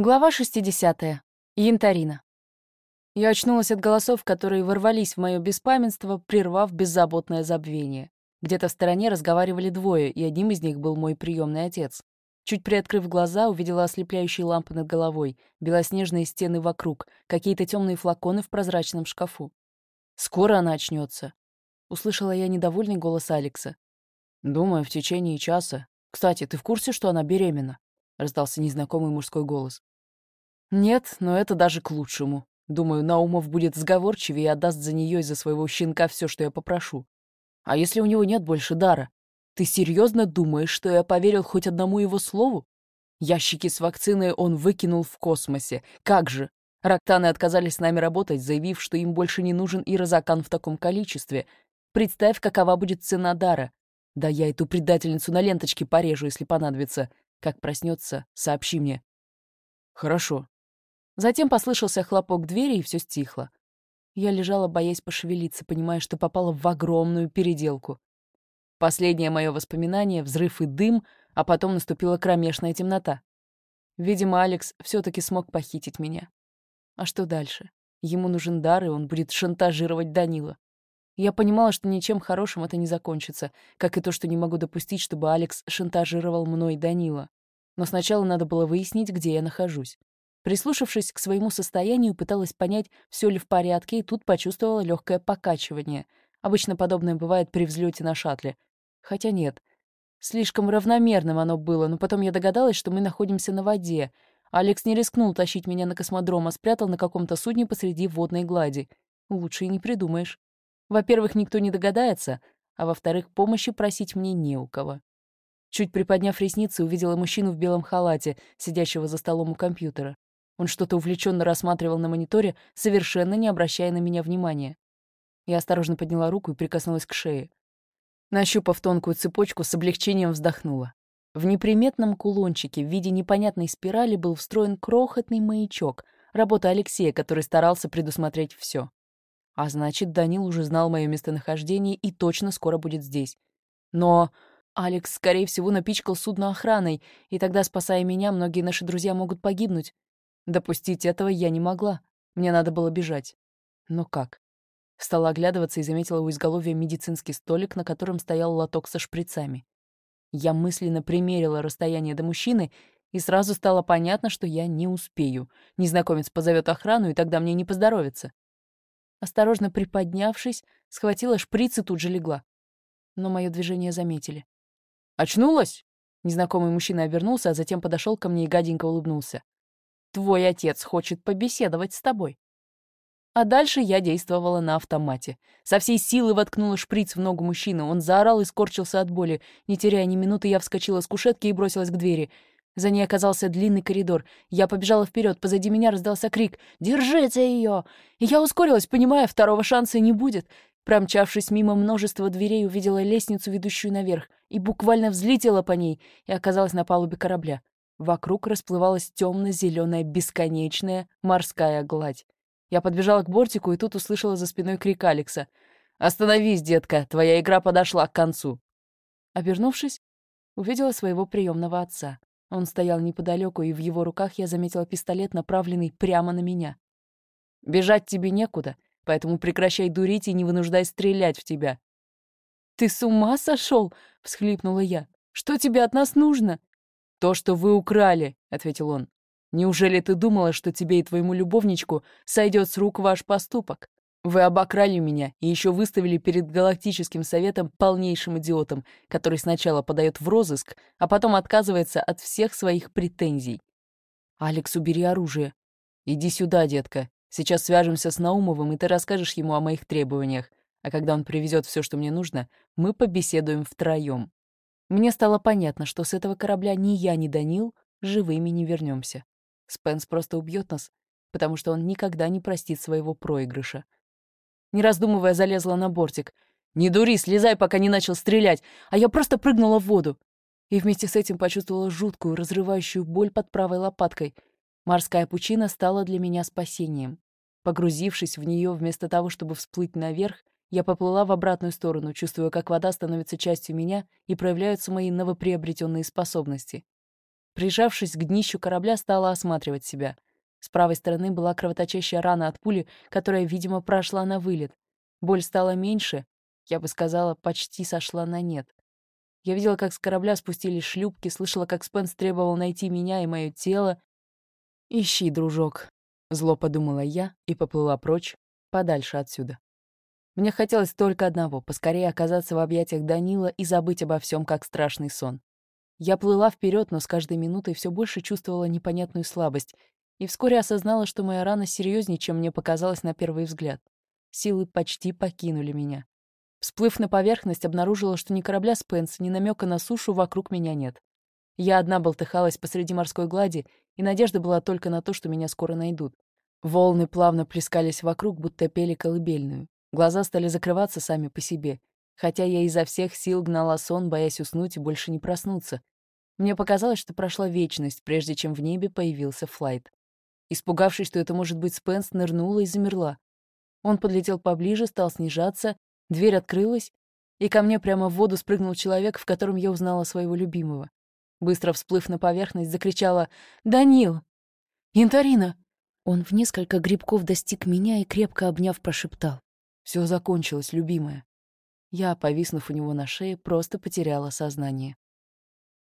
Глава 60. Янтарина. Я очнулась от голосов, которые ворвались в мое беспамятство, прервав беззаботное забвение. Где-то в стороне разговаривали двое, и одним из них был мой приемный отец. Чуть приоткрыв глаза, увидела ослепляющие лампы над головой, белоснежные стены вокруг, какие-то темные флаконы в прозрачном шкафу. «Скоро она очнется», — услышала я недовольный голос Алекса. «Думаю, в течение часа. Кстати, ты в курсе, что она беременна?» — раздался незнакомый мужской голос. Нет, но это даже к лучшему. Думаю, Наумов будет сговорчивее и отдаст за нее и за своего щенка все, что я попрошу. А если у него нет больше дара? Ты серьезно думаешь, что я поверил хоть одному его слову? Ящики с вакциной он выкинул в космосе. Как же? Рактаны отказались с нами работать, заявив, что им больше не нужен и розакан в таком количестве. Представь, какова будет цена дара. Да я эту предательницу на ленточке порежу, если понадобится. Как проснется, сообщи мне. Хорошо, Затем послышался хлопок двери, и все стихло. Я лежала, боясь пошевелиться, понимая, что попала в огромную переделку. Последнее мое воспоминание — взрыв и дым, а потом наступила кромешная темнота. Видимо, Алекс все таки смог похитить меня. А что дальше? Ему нужен дар, и он будет шантажировать Данила. Я понимала, что ничем хорошим это не закончится, как и то, что не могу допустить, чтобы Алекс шантажировал мной Данила. Но сначала надо было выяснить, где я нахожусь. Прислушавшись к своему состоянию, пыталась понять, все ли в порядке, и тут почувствовала легкое покачивание. Обычно подобное бывает при взлете на шаттле. Хотя нет. Слишком равномерным оно было, но потом я догадалась, что мы находимся на воде. Алекс не рискнул тащить меня на космодром, а спрятал на каком-то судне посреди водной глади. Лучше и не придумаешь. Во-первых, никто не догадается, а во-вторых, помощи просить мне не у кого. Чуть приподняв ресницы, увидела мужчину в белом халате, сидящего за столом у компьютера. Он что-то увлеченно рассматривал на мониторе, совершенно не обращая на меня внимания. Я осторожно подняла руку и прикоснулась к шее. Нащупав тонкую цепочку, с облегчением вздохнула. В неприметном кулончике в виде непонятной спирали был встроен крохотный маячок, работа Алексея, который старался предусмотреть все. А значит, Данил уже знал мое местонахождение и точно скоро будет здесь. Но Алекс, скорее всего, напичкал судно охраной, и тогда, спасая меня, многие наши друзья могут погибнуть. Допустить этого я не могла. Мне надо было бежать. Но как? Стала оглядываться и заметила у изголовья медицинский столик, на котором стоял лоток со шприцами. Я мысленно примерила расстояние до мужчины, и сразу стало понятно, что я не успею. Незнакомец позовет охрану, и тогда мне не поздоровится. Осторожно приподнявшись, схватила шприц и тут же легла. Но мое движение заметили. «Очнулась?» Незнакомый мужчина обернулся, а затем подошел ко мне и гаденько улыбнулся. Твой отец хочет побеседовать с тобой. А дальше я действовала на автомате. Со всей силы воткнула шприц в ногу мужчины. Он заорал и скорчился от боли. Не теряя ни минуты, я вскочила с кушетки и бросилась к двери. За ней оказался длинный коридор. Я побежала вперед, позади меня раздался крик «Держите ее!» Я ускорилась, понимая, второго шанса не будет. Промчавшись мимо множества дверей, увидела лестницу, ведущую наверх, и буквально взлетела по ней и оказалась на палубе корабля. Вокруг расплывалась темно-зеленая бесконечная морская гладь. Я подбежала к бортику и тут услышала за спиной крик Алекса. «Остановись, детка, твоя игра подошла к концу!» Обернувшись, увидела своего приемного отца. Он стоял неподалеку, и в его руках я заметила пистолет, направленный прямо на меня. «Бежать тебе некуда, поэтому прекращай дурить и не вынуждай стрелять в тебя». «Ты с ума сошел?» — всхлипнула я. «Что тебе от нас нужно?» «То, что вы украли», — ответил он. «Неужели ты думала, что тебе и твоему любовничку сойдет с рук ваш поступок? Вы обокрали меня и еще выставили перед Галактическим Советом полнейшим идиотом, который сначала подает в розыск, а потом отказывается от всех своих претензий. «Алекс, убери оружие. Иди сюда, детка. Сейчас свяжемся с Наумовым, и ты расскажешь ему о моих требованиях. А когда он привезет все, что мне нужно, мы побеседуем втроем. Мне стало понятно, что с этого корабля ни я, ни Данил живыми не вернемся. Спенс просто убьет нас, потому что он никогда не простит своего проигрыша. Не раздумывая, залезла на бортик. «Не дури, слезай, пока не начал стрелять!» А я просто прыгнула в воду. И вместе с этим почувствовала жуткую, разрывающую боль под правой лопаткой. Морская пучина стала для меня спасением. Погрузившись в нее вместо того, чтобы всплыть наверх, я поплыла в обратную сторону, чувствуя, как вода становится частью меня и проявляются мои новоприобретенные способности. Прижавшись к днищу корабля, стала осматривать себя. С правой стороны была кровоточащая рана от пули, которая, видимо, прошла на вылет. Боль стала меньше, я бы сказала, почти сошла на нет. Я видела, как с корабля спустились шлюпки, слышала, как Спенс требовал найти меня и мое тело. «Ищи, дружок», — зло подумала я и поплыла прочь, подальше отсюда. Мне хотелось только одного — поскорее оказаться в объятиях Данила и забыть обо всем, как страшный сон. Я плыла вперед, но с каждой минутой все больше чувствовала непонятную слабость и вскоре осознала, что моя рана серьезнее, чем мне показалось на первый взгляд. Силы почти покинули меня. Всплыв на поверхность, обнаружила, что ни корабля Спенс, ни намека на сушу вокруг меня нет. Я одна болтыхалась посреди морской глади, и надежда была только на то, что меня скоро найдут. Волны плавно плескались вокруг, будто пели колыбельную. Глаза стали закрываться сами по себе, хотя я изо всех сил гнала сон, боясь уснуть и больше не проснуться. Мне показалось, что прошла вечность, прежде чем в небе появился Флайт. Испугавшись, что это может быть Спенс, нырнула и замерла. Он подлетел поближе, стал снижаться, дверь открылась, и ко мне прямо в воду спрыгнул человек, в котором я узнала своего любимого. Быстро всплыв на поверхность, закричала «Данил! Янтарина!» Он в несколько грибков достиг меня и, крепко обняв, прошептал. «Все закончилось, любимая». Я, повиснув у него на шее, просто потеряла сознание.